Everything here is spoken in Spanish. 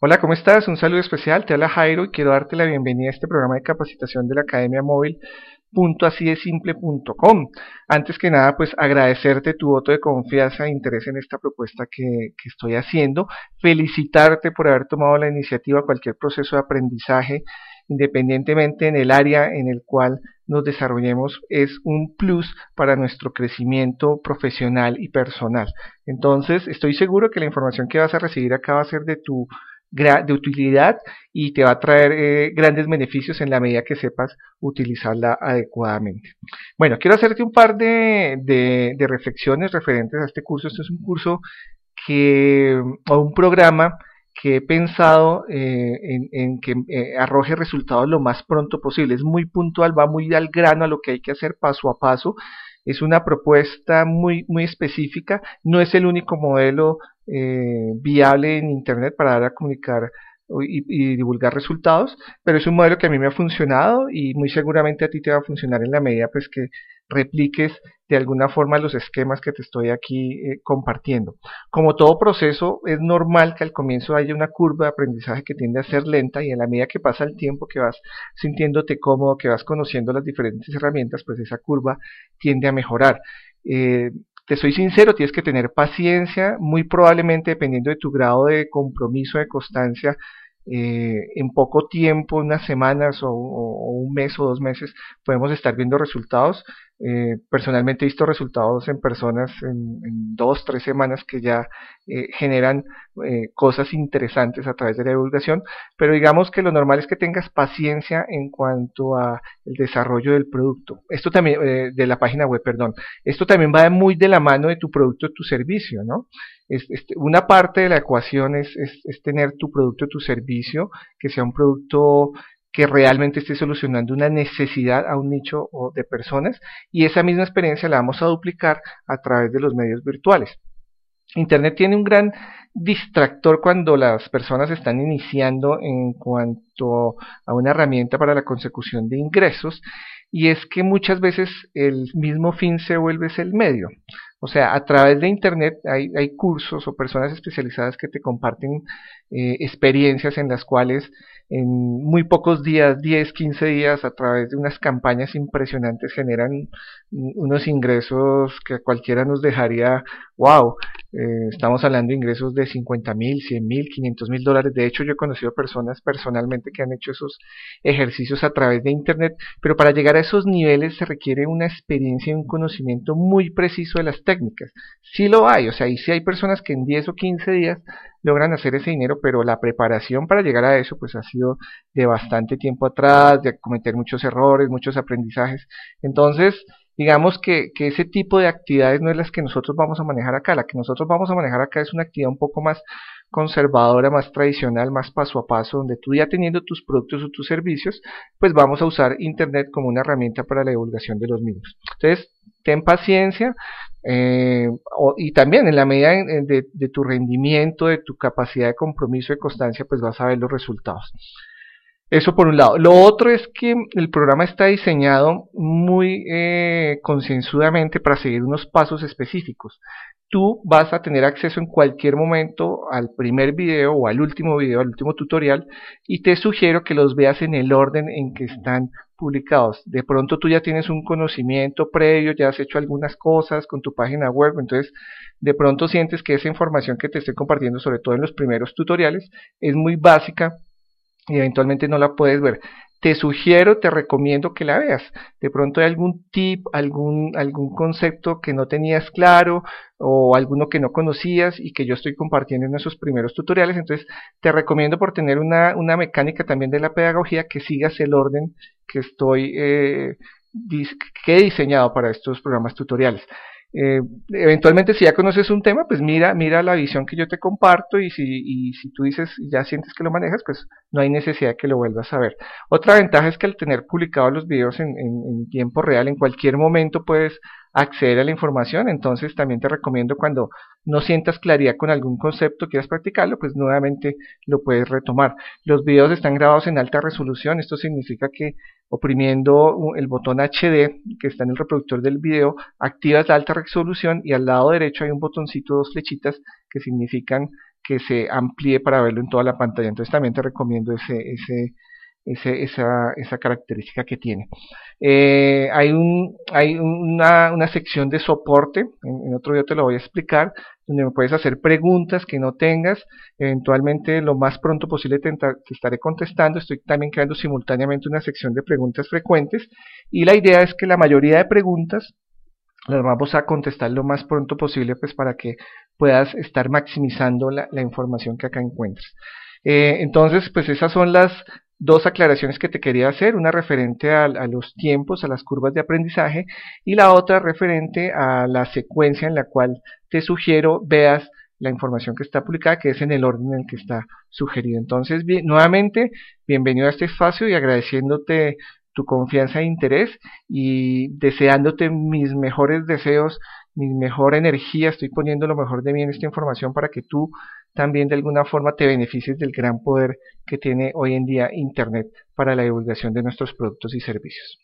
Hola, ¿cómo estás? Un saludo especial, te habla Jairo y quiero darte la bienvenida a este programa de capacitación de la Academia Móvil simple.com. Antes que nada, pues agradecerte tu voto de confianza e interés en esta propuesta que, que, estoy haciendo, felicitarte por haber tomado la iniciativa, cualquier proceso de aprendizaje, independientemente en el área en el cual nos desarrollemos, es un plus para nuestro crecimiento profesional y personal. Entonces, estoy seguro que la información que vas a recibir acá va a ser de tu de utilidad y te va a traer eh, grandes beneficios en la medida que sepas utilizarla adecuadamente. Bueno, quiero hacerte un par de, de, reflexiones referentes a este curso. Este es un curso que, o un programa que he pensado eh, en, que eh, arroje resultados lo más pronto posible. Es muy puntual, va muy al grano a lo que hay que hacer paso a paso. Es una propuesta muy, muy específica, no es el único modelo eh, viable en Internet para dar a comunicar y, divulgar resultados, pero es un modelo que a mí me ha funcionado y muy seguramente a ti te va a funcionar en la medida pues que repliques de alguna forma los esquemas que te estoy aquí eh, compartiendo. Como todo proceso, es normal que al comienzo haya una curva de aprendizaje que tiende a ser lenta y en la medida que pasa el tiempo, que vas sintiéndote cómodo, que vas conociendo las diferentes herramientas, pues esa curva tiende a mejorar. Eh, te soy sincero, tienes que tener paciencia, muy probablemente dependiendo de tu grado de compromiso, de constancia, eh, en poco tiempo, unas semanas o, un mes o dos meses, podemos estar viendo resultados. Eh, personalmente he visto resultados en personas en, dos, tres semanas que ya eh, generan eh, cosas interesantes a través de la divulgación, pero digamos que lo normal es que tengas paciencia en cuanto a el desarrollo del producto. Esto también, de la página web, perdón. Esto también va muy de la mano de tu producto, tu servicio, ¿no? Este, una parte de la ecuación es, es, tener tu producto, tu servicio, que sea un producto que realmente esté solucionando una necesidad a un nicho de personas y esa misma experiencia la vamos a duplicar a través de los medios virtuales. Internet tiene un gran distractor cuando las personas están iniciando en cuanto a una herramienta para la consecución de ingresos y es que muchas veces el mismo fin se vuelve el medio. O sea, a través de Internet hay, cursos o personas especializadas que te comparten eh, experiencias en las cuales en muy pocos días, 10, 15 días, a través de unas campañas impresionantes generan unos ingresos que a cualquiera nos dejaría, wow, eh, estamos hablando de ingresos de 50 mil, 100 mil, 500 mil dólares. De hecho, yo he conocido personas personalmente que han hecho esos ejercicios a través de Internet, pero para llegar a esos niveles se requiere una experiencia y un conocimiento muy preciso de las técnicas. Sí lo hay, o sea, y sí hay personas que en 10 o 15 días logran hacer ese dinero, pero la preparación para llegar a eso pues ha sido de bastante tiempo atrás, de cometer muchos errores, muchos aprendizajes. Entonces, digamos que, que, ese tipo de actividades no es las que nosotros vamos a manejar acá. La que nosotros vamos a manejar acá es una actividad un poco más conservadora, más tradicional, más paso a paso, donde tú ya teniendo tus productos o tus servicios, pues vamos a usar Internet como una herramienta para la divulgación de los mismos. Entonces, ten paciencia eh, y también en la medida de, de tu rendimiento, de tu capacidad de compromiso, de constancia, pues vas a ver los resultados. Eso por un lado. Lo otro es que el programa está diseñado muy eh, concienzudamente para seguir unos pasos específicos. Tú vas a tener acceso en cualquier momento al primer video o al último video, al último tutorial, y te sugiero que los veas en el orden en que están publicados. De pronto tú ya tienes un conocimiento previo, ya has hecho algunas cosas con tu página web, entonces de pronto sientes que esa información que te estoy compartiendo, sobre todo en los primeros tutoriales, es muy básica y eventualmente no la puedes ver. Te sugiero, te recomiendo que la veas. De pronto hay algún tip, algún, algún concepto que no tenías claro o alguno que no conocías y que yo estoy compartiendo en esos primeros tutoriales. Entonces te recomiendo por tener una, una mecánica también de la pedagogía que sigas el orden que estoy eh, que he diseñado para estos programas tutoriales. Eh, eventualmente si ya conoces un tema, pues mira, mira la visión que yo te comparto y si, y si tú dices, ya sientes que lo manejas, pues no hay necesidad de que lo vuelvas a ver. Otra ventaja es que al tener publicados los videos en, en tiempo real, en cualquier momento puedes acceder a la información, entonces también te recomiendo cuando no sientas claridad con algún concepto, quieras practicarlo, pues nuevamente lo puedes retomar. Los videos están grabados en alta resolución, esto significa que oprimiendo el botón HD que está en el reproductor del video, activas la alta resolución y al lado derecho hay un botoncito, dos flechitas que significan que se amplíe para verlo en toda la pantalla. Entonces también te recomiendo ese, ese, esa, característica que tiene. Eh, hay un, hay una, sección de soporte, en, otro video te lo voy a explicar, donde me puedes hacer preguntas que no tengas, eventualmente lo más pronto posible te, estaré contestando, estoy también creando simultáneamente una sección de preguntas frecuentes y la idea es que la mayoría de preguntas las vamos a contestar lo más pronto posible pues para que puedas estar maximizando la, información que acá encuentras. Eh, entonces, pues esas son las dos aclaraciones que te quería hacer, una referente a, los tiempos, a las curvas de aprendizaje y la otra referente a la secuencia en la cual te sugiero veas la información que está publicada, que es en el orden en el que está sugerido. Entonces, nuevamente, bienvenido a este espacio y agradeciéndote tu confianza e interés y deseándote mis mejores deseos, mi mejor energía, estoy poniendo lo mejor de mí en esta información para que tú también de alguna forma te beneficies del gran poder que tiene hoy en día Internet para la divulgación de nuestros productos y servicios.